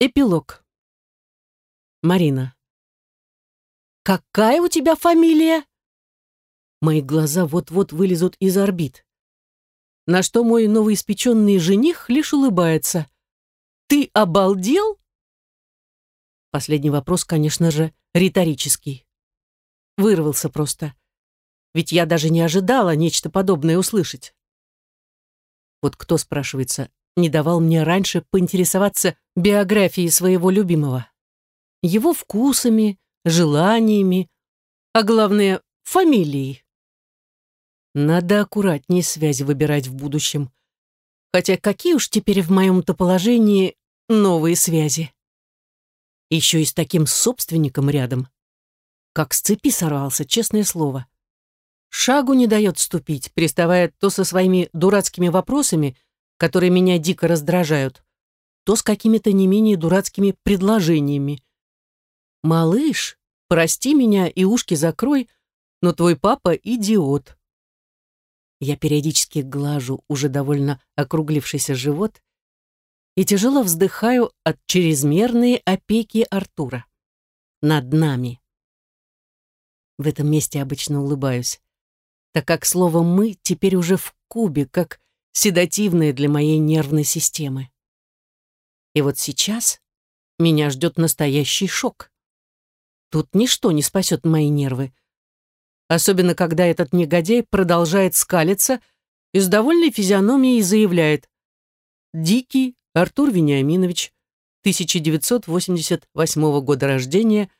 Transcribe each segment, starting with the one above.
Эпилог. Марина. «Какая у тебя фамилия?» Мои глаза вот-вот вылезут из орбит. На что мой новоиспеченный жених лишь улыбается. «Ты обалдел?» Последний вопрос, конечно же, риторический. Вырвался просто. Ведь я даже не ожидала нечто подобное услышать. Вот кто, спрашивается, не давал мне раньше поинтересоваться биографией своего любимого. Его вкусами, желаниями, а главное, фамилией. Надо аккуратнее связи выбирать в будущем. Хотя какие уж теперь в моем-то положении новые связи. Еще и с таким собственником рядом. Как с цепи сорвался, честное слово. Шагу не дает ступить, приставая то со своими дурацкими вопросами, которые меня дико раздражают, то с какими-то не менее дурацкими предложениями. «Малыш, прости меня и ушки закрой, но твой папа идиот». Я периодически глажу уже довольно округлившийся живот и тяжело вздыхаю от чрезмерной опеки Артура. Над нами. В этом месте обычно улыбаюсь, так как слово «мы» теперь уже в кубе, как седативное для моей нервной системы. И вот сейчас меня ждет настоящий шок. Тут ничто не спасет мои нервы. Особенно, когда этот негодяй продолжает скалиться и с довольной физиономией заявляет «Дикий Артур Вениаминович, 1988 года рождения,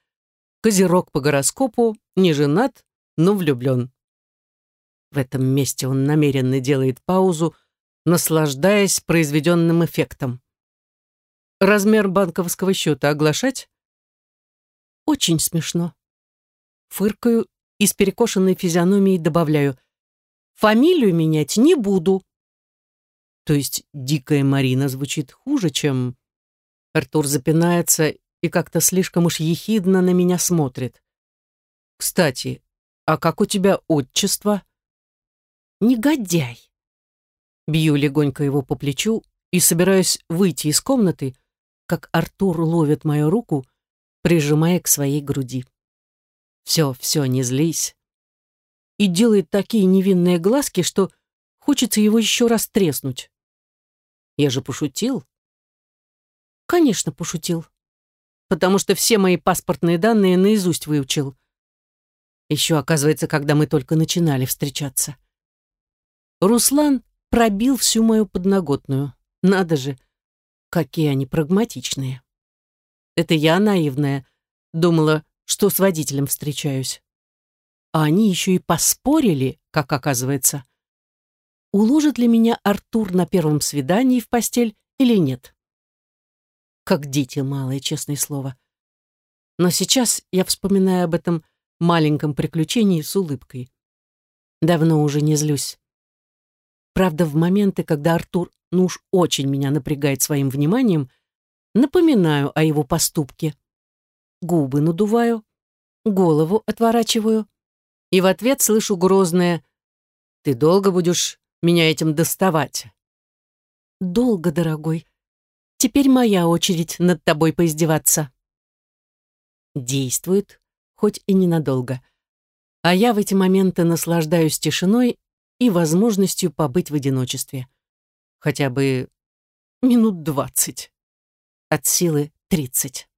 козерог по гороскопу, не женат, но влюблен». В этом месте он намеренно делает паузу, наслаждаясь произведенным эффектом. Размер банковского счета оглашать? Очень смешно. Фыркаю и с перекошенной физиономией добавляю. Фамилию менять не буду. То есть дикая Марина звучит хуже, чем... Артур запинается и как-то слишком уж ехидно на меня смотрит. Кстати, а как у тебя отчество? Негодяй. Бью легонько его по плечу и собираюсь выйти из комнаты, как Артур ловит мою руку, прижимая к своей груди. «Все, все, не злись». И делает такие невинные глазки, что хочется его еще раз треснуть. Я же пошутил. Конечно, пошутил. Потому что все мои паспортные данные наизусть выучил. Еще, оказывается, когда мы только начинали встречаться. Руслан пробил всю мою подноготную. Надо же, какие они прагматичные. Это я наивная, думала, что с водителем встречаюсь. А они еще и поспорили, как оказывается. Уложит ли меня Артур на первом свидании в постель или нет? Как дети малые, честное слово. Но сейчас я вспоминаю об этом маленьком приключении с улыбкой. Давно уже не злюсь. Правда, в моменты, когда Артур, ну уж очень меня напрягает своим вниманием, напоминаю о его поступке. Губы надуваю, голову отворачиваю, и в ответ слышу грозное «Ты долго будешь меня этим доставать?» «Долго, дорогой. Теперь моя очередь над тобой поиздеваться». Действует, хоть и ненадолго. А я в эти моменты наслаждаюсь тишиной и возможностью побыть в одиночестве. Хотя бы минут двадцать. От силы тридцать.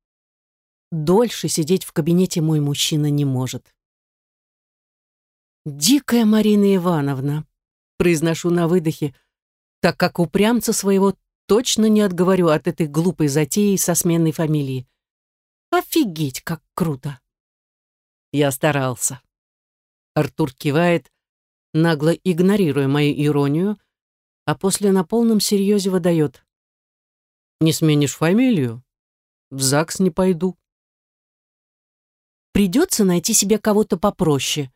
Дольше сидеть в кабинете мой мужчина не может. «Дикая Марина Ивановна», — произношу на выдохе, так как упрямца своего точно не отговорю от этой глупой затеи со сменной фамилии. Офигеть, как круто! Я старался. Артур кивает, нагло игнорируя мою иронию, а после на полном серьезе выдает. «Не сменишь фамилию? В ЗАГС не пойду». Придется найти себе кого-то попроще.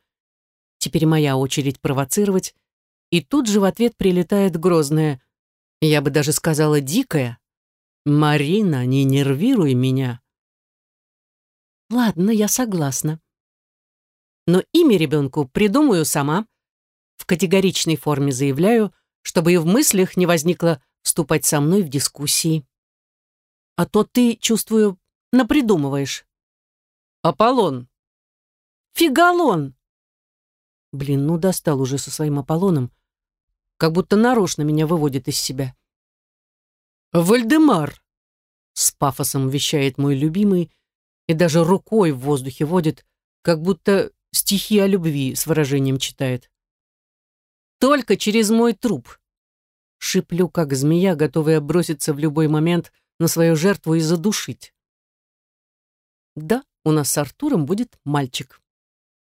Теперь моя очередь провоцировать, и тут же в ответ прилетает грозное, я бы даже сказала дикое, «Марина, не нервируй меня». Ладно, я согласна. Но имя ребенку придумаю сама в категоричной форме заявляю, чтобы и в мыслях не возникло вступать со мной в дискуссии. а то ты, чувствую, напридумываешь. Аполлон. Фигалон. Блин, ну достал уже со своим Аполлоном. Как будто нарочно меня выводит из себя. Вальдемар. С пафосом вещает мой любимый и даже рукой в воздухе водит, как будто стихи о любви с выражением читает. Только через мой труп. Шиплю, как змея, готовая броситься в любой момент на свою жертву и задушить. Да, у нас с Артуром будет мальчик.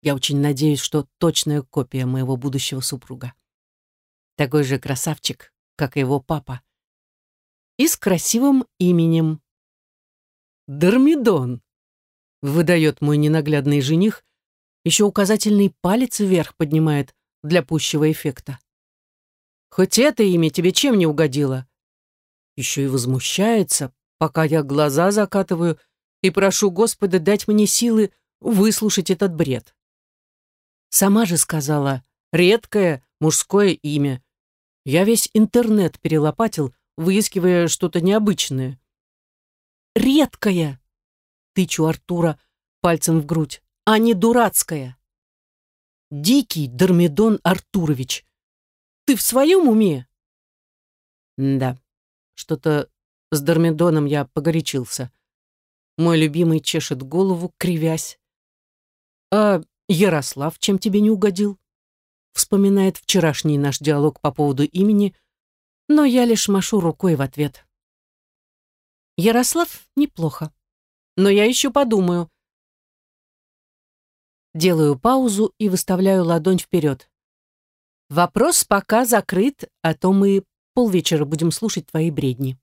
Я очень надеюсь, что точная копия моего будущего супруга. Такой же красавчик, как его папа. И с красивым именем. Дормидон, выдает мой ненаглядный жених, еще указательный палец вверх поднимает для пущего эффекта. Хоть это имя тебе чем не угодило? Еще и возмущается, пока я глаза закатываю и прошу Господа дать мне силы выслушать этот бред. Сама же сказала, редкое мужское имя. Я весь интернет перелопатил, выискивая что-то необычное. «Редкое!» — тычу Артура пальцем в грудь, а не дурацкое. «Дикий Дормидон Артурович, ты в своем уме?» Да, что-то с Дормидоном я погорячился. Мой любимый чешет голову, кривясь. «А Ярослав чем тебе не угодил?» Вспоминает вчерашний наш диалог по поводу имени, но я лишь машу рукой в ответ. «Ярослав неплохо, но я еще подумаю». Делаю паузу и выставляю ладонь вперед. Вопрос пока закрыт, а то мы полвечера будем слушать твои бредни.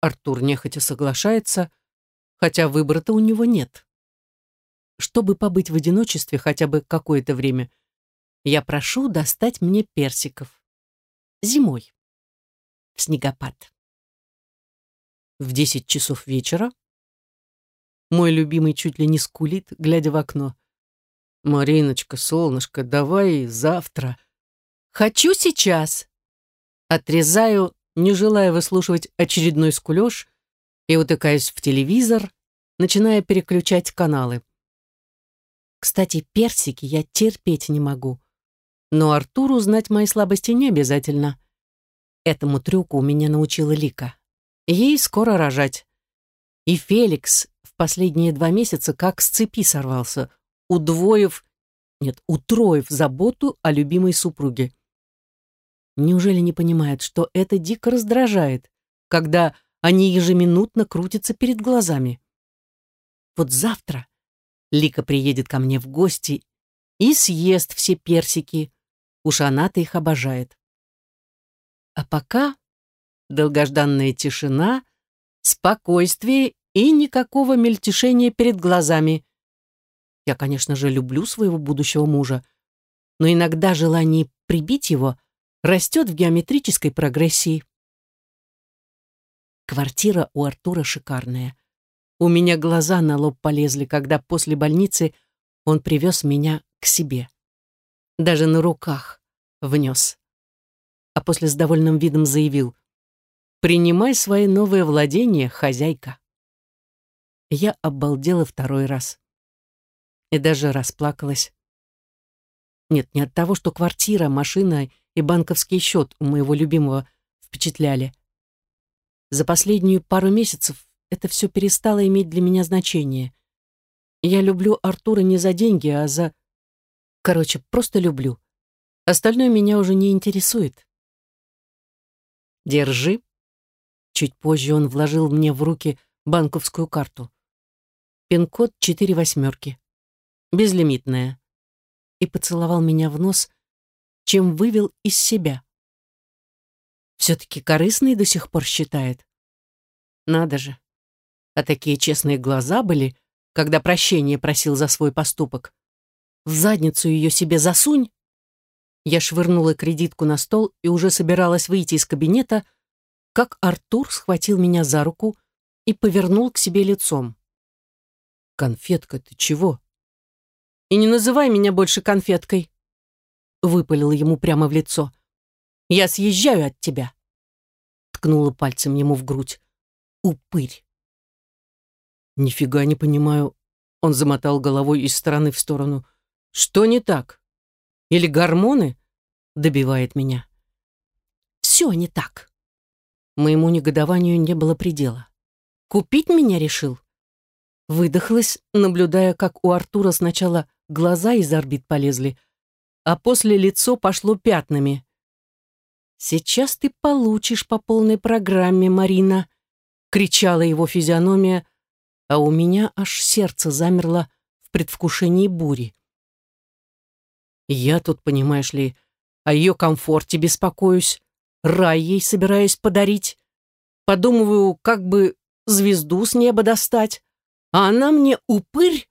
Артур нехотя соглашается, хотя выбора-то у него нет. Чтобы побыть в одиночестве хотя бы какое-то время, я прошу достать мне персиков. Зимой. В снегопад. В десять часов вечера мой любимый чуть ли не скулит, глядя в окно. «Мариночка, солнышко, давай завтра». «Хочу сейчас». Отрезаю не желая выслушивать очередной скулёж, и утыкаясь в телевизор, начиная переключать каналы. Кстати, персики я терпеть не могу. Но Артуру знать мои слабости не обязательно. Этому трюку меня научила Лика. Ей скоро рожать. И Феликс последние два месяца как с цепи сорвался, удвоив, нет, утроив заботу о любимой супруге. Неужели не понимают, что это дико раздражает, когда они ежеминутно крутятся перед глазами? Вот завтра Лика приедет ко мне в гости и съест все персики. Уж она-то их обожает. А пока долгожданная тишина, спокойствие и никакого мельтешения перед глазами. Я, конечно же, люблю своего будущего мужа, но иногда желание прибить его — растет в геометрической прогрессии. Квартира у Артура шикарная. У меня глаза на лоб полезли, когда после больницы он привез меня к себе. Даже на руках внес. А после с довольным видом заявил «Принимай свои новые владения, хозяйка». Я обалдела второй раз. И даже расплакалась. Нет, не от того, что квартира, машина и банковский счет у моего любимого впечатляли. За последнюю пару месяцев это все перестало иметь для меня значение. Я люблю Артура не за деньги, а за... Короче, просто люблю. Остальное меня уже не интересует. Держи. Чуть позже он вложил мне в руки банковскую карту. Пин-код четыре восьмерки. Безлимитная. И поцеловал меня в нос, чем вывел из себя. Все-таки корыстный до сих пор считает. Надо же. А такие честные глаза были, когда прощение просил за свой поступок. В задницу ее себе засунь. Я швырнула кредитку на стол и уже собиралась выйти из кабинета, как Артур схватил меня за руку и повернул к себе лицом. «Конфетка, ты чего?» «И не называй меня больше конфеткой», выпалила ему прямо в лицо. «Я съезжаю от тебя!» Ткнула пальцем ему в грудь. упырь. Нифига не понимаю. Он замотал головой из стороны в сторону. Что не так? Или гормоны? Добивает меня. Все не так. Моему негодованию не было предела. Купить меня решил? Выдохлась, наблюдая, как у Артура сначала глаза из орбит полезли, а после лицо пошло пятнами. «Сейчас ты получишь по полной программе, Марина!» — кричала его физиономия, а у меня аж сердце замерло в предвкушении бури. Я тут, понимаешь ли, о ее комфорте беспокоюсь, рай ей собираюсь подарить. Подумываю, как бы звезду с неба достать, а она мне упырь,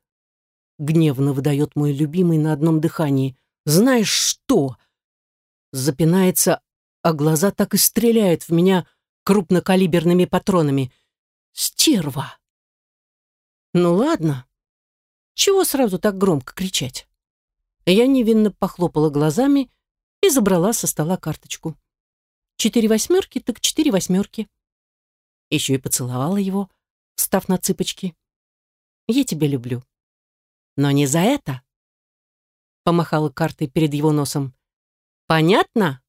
гневно выдает мой любимый на одном дыхании. Знаешь что? Запинается, а глаза так и стреляют в меня крупнокалиберными патронами. Стерва! Ну ладно. Чего сразу так громко кричать? Я невинно похлопала глазами и забрала со стола карточку. Четыре восьмерки, так четыре восьмерки. Еще и поцеловала его, встав на цыпочки. Я тебя люблю. Но не за это. Помахала картой перед его носом. Понятно?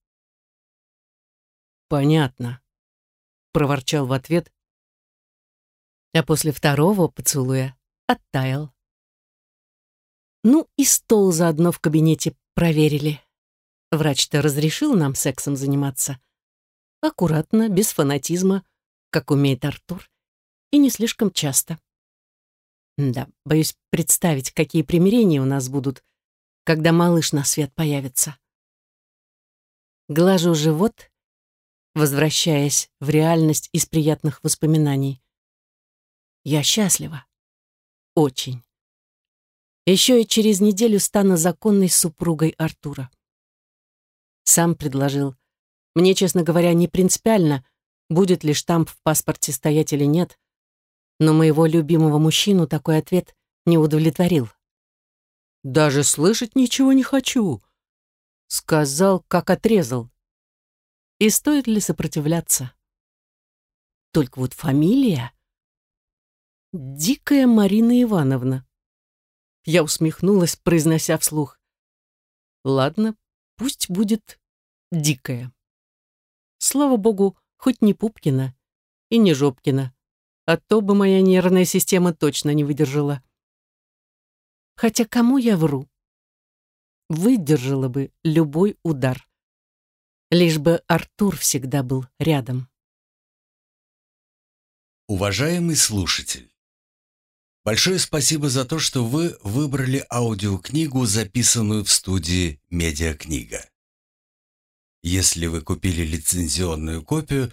Понятно. Проворчал в ответ, а после второго поцелуя оттаял. Ну и стол заодно в кабинете проверили. Врач-то разрешил нам сексом заниматься. Аккуратно, без фанатизма, как умеет Артур, и не слишком часто. Да, боюсь представить, какие примирения у нас будут, когда малыш на свет появится. Глажу живот, возвращаясь в реальность из приятных воспоминаний. Я счастлива. Очень. Еще и через неделю стану законной супругой Артура. Сам предложил. Мне, честно говоря, не принципиально, будет ли штамп в паспорте стоять или нет, но моего любимого мужчину такой ответ не удовлетворил. «Даже слышать ничего не хочу», — сказал, как отрезал. И стоит ли сопротивляться? Только вот фамилия... Дикая Марина Ивановна. Я усмехнулась, произнося вслух. Ладно, пусть будет дикая. Слава богу, хоть не Пупкина и не Жопкина а то бы моя нервная система точно не выдержала. Хотя кому я вру? Выдержала бы любой удар. Лишь бы Артур всегда был рядом. Уважаемый слушатель, большое спасибо за то, что вы выбрали аудиокнигу, записанную в студии «Медиакнига». Если вы купили лицензионную копию,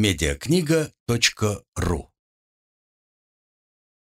медиакнига.ру